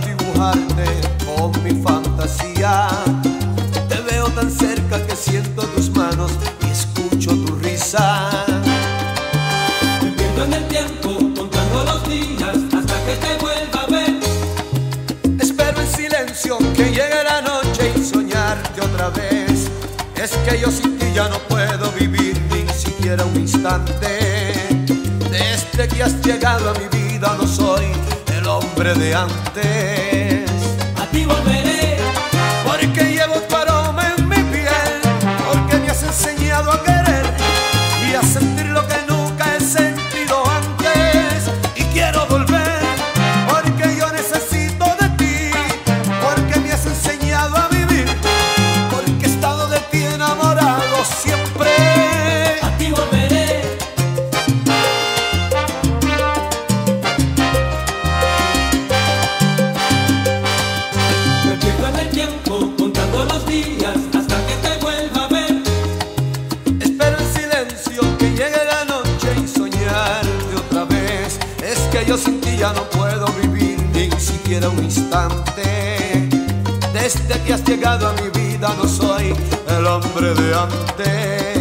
dibujarte con mi fantasía. Te veo tan cerca que siento tus manos y escucho tu risa. Me pierdo en el tiempo contando los días hasta que te vuelva a ver. Espero en silencio que llegue la noche y soñarte otra vez. Es que yo sin ti ya no puedo vivir ni siquiera un instante. Desde que has llegado a mi vida no soy siempre de antes. A ti. un instante. Desde que has llegado a mi vida no soy el hombre de antes.